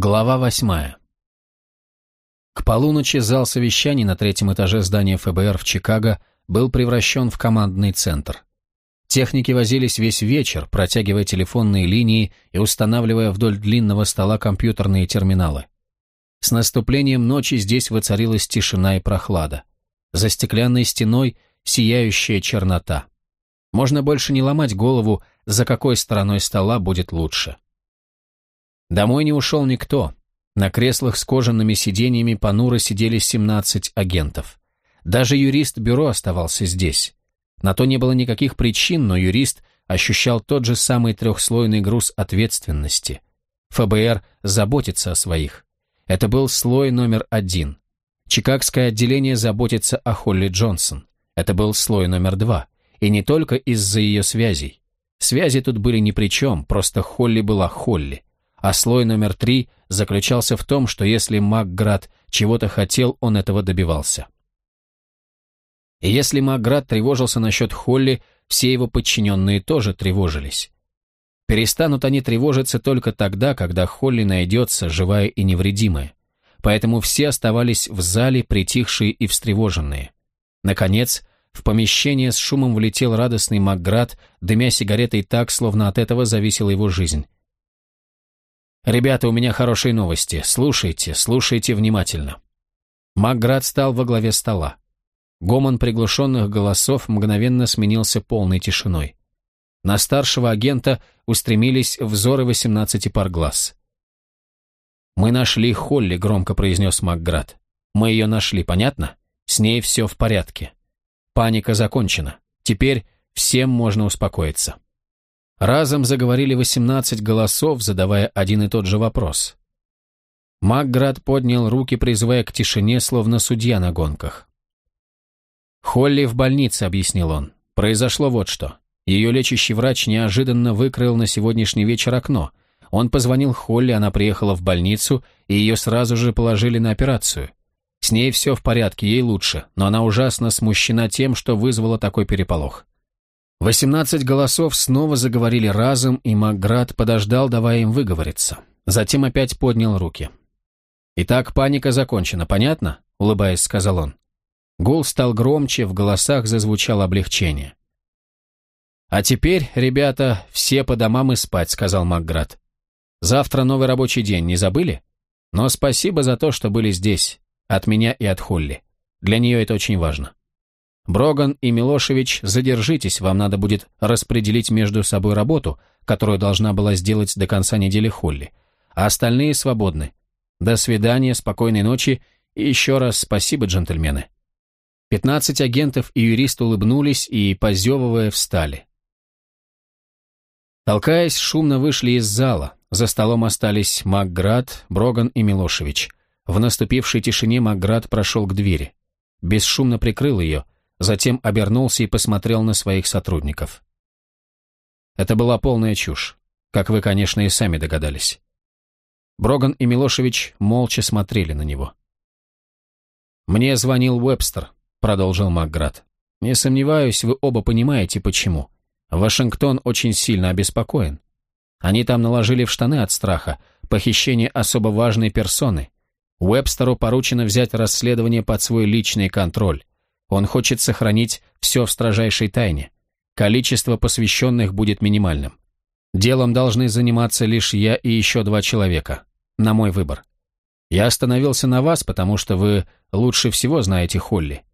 Глава восьмая. К полуночи зал совещаний на третьем этаже здания ФБР в Чикаго был превращен в командный центр. Техники возились весь вечер, протягивая телефонные линии и устанавливая вдоль длинного стола компьютерные терминалы. С наступлением ночи здесь воцарилась тишина и прохлада. За стеклянной стеной сияющая чернота. Можно больше не ломать голову, за какой стороной стола будет лучше. Домой не ушел никто. На креслах с кожаными сиденьями понуро сидели 17 агентов. Даже юрист бюро оставался здесь. На то не было никаких причин, но юрист ощущал тот же самый трехслойный груз ответственности. ФБР заботится о своих. Это был слой номер один. Чикагское отделение заботится о Холли Джонсон. Это был слой номер два. И не только из-за ее связей. Связи тут были ни при чем, просто Холли была Холли. А слой номер три заключался в том, что если Макград чего-то хотел, он этого добивался. И если Макград тревожился насчет Холли, все его подчиненные тоже тревожились. Перестанут они тревожиться только тогда, когда Холли найдется, живая и невредимая. Поэтому все оставались в зале, притихшие и встревоженные. Наконец, в помещение с шумом влетел радостный Макград, дымя сигаретой так, словно от этого зависела его жизнь. «Ребята, у меня хорошие новости. Слушайте, слушайте внимательно». Макград стал во главе стола. Гомон приглушенных голосов мгновенно сменился полной тишиной. На старшего агента устремились взоры восемнадцати пар глаз. «Мы нашли Холли», — громко произнес Макград. «Мы ее нашли, понятно? С ней все в порядке. Паника закончена. Теперь всем можно успокоиться». Разом заговорили 18 голосов, задавая один и тот же вопрос. Макград поднял руки, призывая к тишине, словно судья на гонках. «Холли в больнице», — объяснил он. «Произошло вот что. Ее лечащий врач неожиданно выкрыл на сегодняшний вечер окно. Он позвонил Холли, она приехала в больницу, и ее сразу же положили на операцию. С ней все в порядке, ей лучше, но она ужасно смущена тем, что вызвало такой переполох. Восемнадцать голосов снова заговорили разом, и Макград подождал, давая им выговориться. Затем опять поднял руки. «Итак, паника закончена, понятно?» — улыбаясь, сказал он. Гул стал громче, в голосах зазвучало облегчение. «А теперь, ребята, все по домам и спать», — сказал Макград. «Завтра новый рабочий день, не забыли? Но спасибо за то, что были здесь, от меня и от Холли. Для нее это очень важно». Броган и Милошевич, задержитесь, вам надо будет распределить между собой работу, которую должна была сделать до конца недели Холли. А остальные свободны. До свидания, спокойной ночи и еще раз спасибо, джентльмены. Пятнадцать агентов и юрист улыбнулись и, позевывая, встали. Толкаясь, шумно вышли из зала. За столом остались Макград, Броган и Милошевич. В наступившей тишине Макград прошел к двери. Бесшумно прикрыл ее – затем обернулся и посмотрел на своих сотрудников. Это была полная чушь, как вы, конечно, и сами догадались. Броган и Милошевич молча смотрели на него. «Мне звонил Уэбстер», — продолжил Макград. «Не сомневаюсь, вы оба понимаете, почему. Вашингтон очень сильно обеспокоен. Они там наложили в штаны от страха, похищение особо важной персоны. Уэбстеру поручено взять расследование под свой личный контроль. Он хочет сохранить все в строжайшей тайне. Количество посвященных будет минимальным. Делом должны заниматься лишь я и еще два человека. На мой выбор. Я остановился на вас, потому что вы лучше всего знаете Холли.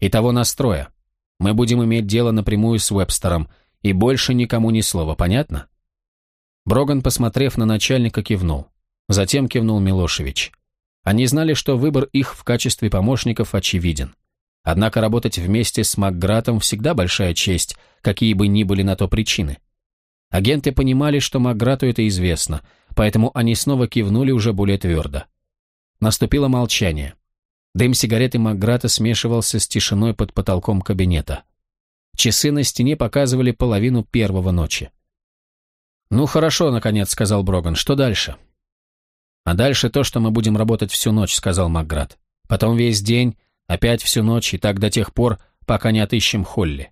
И того настроя. Мы будем иметь дело напрямую с Вебстером, и больше никому ни слова, понятно? Броган, посмотрев на начальника, кивнул. Затем кивнул Милошевич. Они знали, что выбор их в качестве помощников очевиден. Однако работать вместе с Макгратом всегда большая честь, какие бы ни были на то причины. Агенты понимали, что Макграту это известно, поэтому они снова кивнули уже более твердо. Наступило молчание. Дым сигареты Макграта смешивался с тишиной под потолком кабинета. Часы на стене показывали половину первого ночи. «Ну хорошо, наконец», — сказал Броган. «Что дальше?» «А дальше то, что мы будем работать всю ночь», — сказал Макград. «Потом весь день, Опять всю ночь и так до тех пор, пока не отыщем Холли.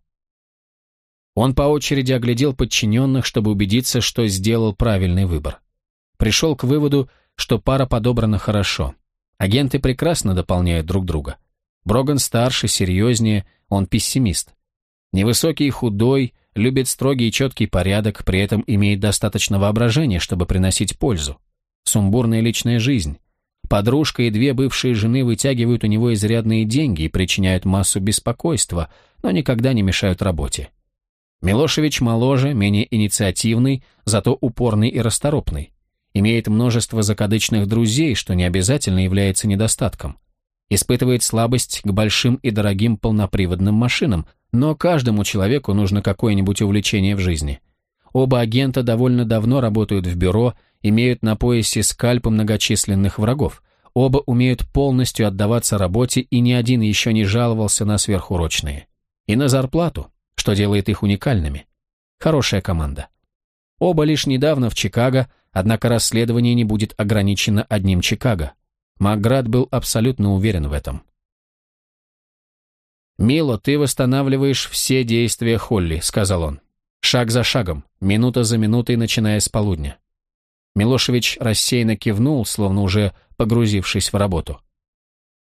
Он по очереди оглядел подчиненных, чтобы убедиться, что сделал правильный выбор. Пришел к выводу, что пара подобрана хорошо. Агенты прекрасно дополняют друг друга. Броган старше, серьезнее, он пессимист. Невысокий худой, любит строгий и четкий порядок, при этом имеет достаточно воображения, чтобы приносить пользу. Сумбурная личная жизнь. Подружка и две бывшие жены вытягивают у него изрядные деньги и причиняют массу беспокойства, но никогда не мешают работе. Милошевич моложе, менее инициативный, зато упорный и расторопный. Имеет множество закадычных друзей, что не обязательно является недостатком. Испытывает слабость к большим и дорогим полноприводным машинам, но каждому человеку нужно какое-нибудь увлечение в жизни. Оба агента довольно давно работают в бюро, имеют на поясе скальпы многочисленных врагов. Оба умеют полностью отдаваться работе, и ни один еще не жаловался на сверхурочные. И на зарплату, что делает их уникальными. Хорошая команда. Оба лишь недавно в Чикаго, однако расследование не будет ограничено одним Чикаго. Макград был абсолютно уверен в этом. «Мило, ты восстанавливаешь все действия Холли», — сказал он. «Шаг за шагом, минута за минутой, начиная с полудня». Милошевич рассеянно кивнул, словно уже погрузившись в работу.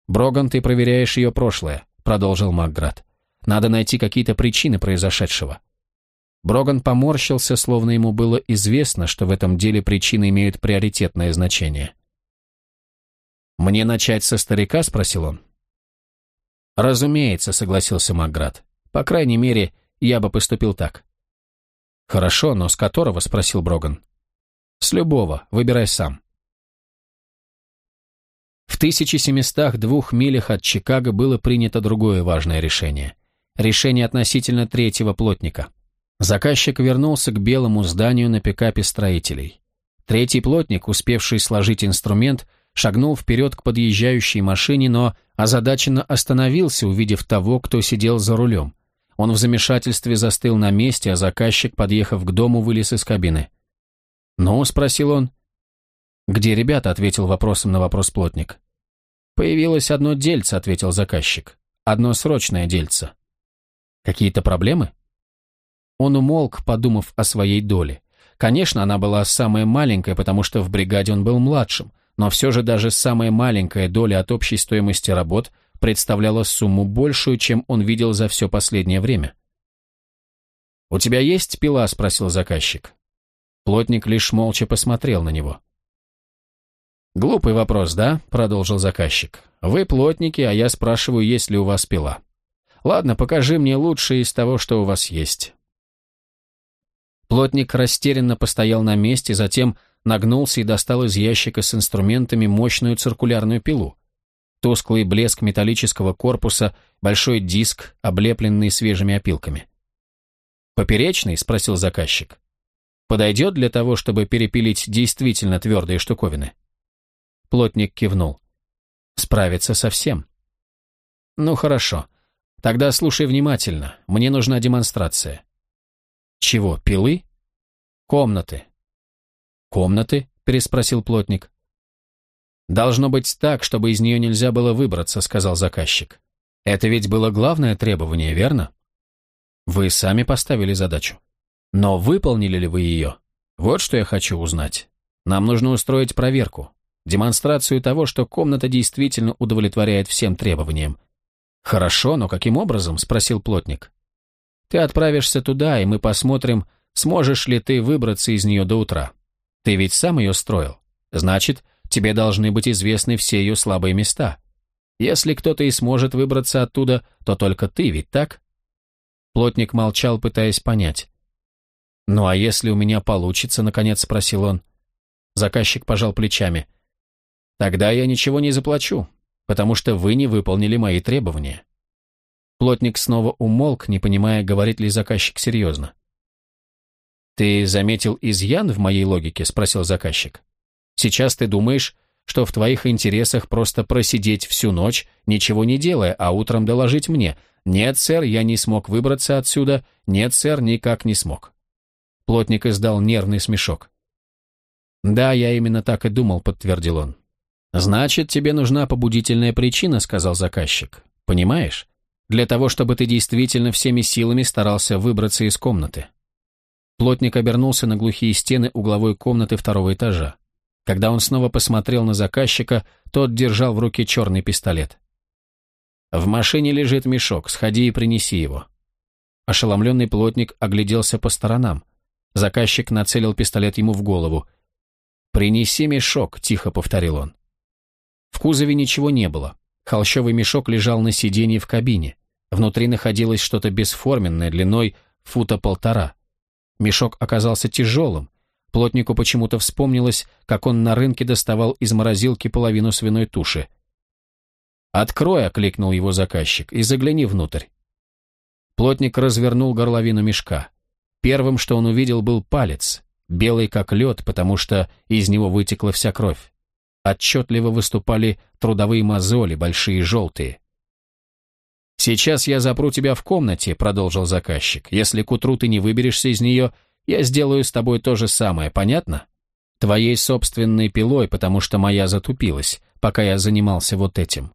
«Броган, ты проверяешь ее прошлое», — продолжил Макград. «Надо найти какие-то причины произошедшего». Броган поморщился, словно ему было известно, что в этом деле причины имеют приоритетное значение. «Мне начать со старика?» — спросил он. «Разумеется», — согласился Макград. «По крайней мере, я бы поступил так». «Хорошо, но с которого?» — спросил Броган. «С любого. Выбирай сам». В 1702 милях от Чикаго было принято другое важное решение. Решение относительно третьего плотника. Заказчик вернулся к белому зданию на пикапе строителей. Третий плотник, успевший сложить инструмент, шагнул вперед к подъезжающей машине, но озадаченно остановился, увидев того, кто сидел за рулем. Он в замешательстве застыл на месте, а заказчик, подъехав к дому, вылез из кабины. «Ну?» – спросил он. «Где ребята?» – ответил вопросом на вопрос плотник. «Появилось одно дельце», – ответил заказчик. «Одно срочное дельце». «Какие-то проблемы?» Он умолк, подумав о своей доле. Конечно, она была самая маленькая, потому что в бригаде он был младшим, но все же даже самая маленькая доля от общей стоимости работ представляла сумму большую, чем он видел за все последнее время. «У тебя есть пила?» – спросил заказчик. Плотник лишь молча посмотрел на него. «Глупый вопрос, да?» – продолжил заказчик. «Вы плотники, а я спрашиваю, есть ли у вас пила. Ладно, покажи мне лучшее из того, что у вас есть». Плотник растерянно постоял на месте, затем нагнулся и достал из ящика с инструментами мощную циркулярную пилу. Тусклый блеск металлического корпуса, большой диск, облепленный свежими опилками. «Поперечный?» – спросил заказчик. «Подойдет для того, чтобы перепилить действительно твердые штуковины?» Плотник кивнул. «Справится со всем». «Ну хорошо. Тогда слушай внимательно. Мне нужна демонстрация». «Чего, пилы?» «Комнаты. «Комнаты?» – переспросил плотник. «Должно быть так, чтобы из нее нельзя было выбраться», – сказал заказчик. «Это ведь было главное требование, верно?» «Вы сами поставили задачу. Но выполнили ли вы ее? Вот что я хочу узнать. Нам нужно устроить проверку, демонстрацию того, что комната действительно удовлетворяет всем требованиям. «Хорошо, но каким образом?» – спросил плотник. «Ты отправишься туда, и мы посмотрим, сможешь ли ты выбраться из нее до утра. Ты ведь сам ее строил. Значит, тебе должны быть известны все ее слабые места. Если кто-то и сможет выбраться оттуда, то только ты, ведь так?» Плотник молчал, пытаясь понять. «Ну а если у меня получится?» — наконец спросил он. Заказчик пожал плечами. «Тогда я ничего не заплачу, потому что вы не выполнили мои требования». Плотник снова умолк, не понимая, говорит ли заказчик серьезно. «Ты заметил изъян в моей логике?» – спросил заказчик. «Сейчас ты думаешь, что в твоих интересах просто просидеть всю ночь, ничего не делая, а утром доложить мне. Нет, сэр, я не смог выбраться отсюда. Нет, сэр, никак не смог». Плотник издал нервный смешок. «Да, я именно так и думал», — подтвердил он. «Значит, тебе нужна побудительная причина», — сказал заказчик. «Понимаешь? Для того, чтобы ты действительно всеми силами старался выбраться из комнаты. Плотник обернулся на глухие стены угловой комнаты второго этажа. Когда он снова посмотрел на заказчика, тот держал в руке черный пистолет. «В машине лежит мешок, сходи и принеси его». Ошеломленный плотник огляделся по сторонам. Заказчик нацелил пистолет ему в голову. «Принеси мешок», — тихо повторил он. В кузове ничего не было. Холщовый мешок лежал на сиденье в кабине. Внутри находилось что-то бесформенное, длиной фута полтора. Мешок оказался тяжелым, Плотнику почему-то вспомнилось, как он на рынке доставал из морозилки половину свиной туши. «Открой!» — окликнул его заказчик, — «и загляни внутрь». Плотник развернул горловину мешка. Первым, что он увидел, был палец, белый как лед, потому что из него вытекла вся кровь. Отчетливо выступали трудовые мозоли, большие желтые. «Сейчас я запру тебя в комнате», — продолжил заказчик. «Если к утру ты не выберешься из нее, я сделаю с тобой то же самое, понятно? Твоей собственной пилой, потому что моя затупилась, пока я занимался вот этим.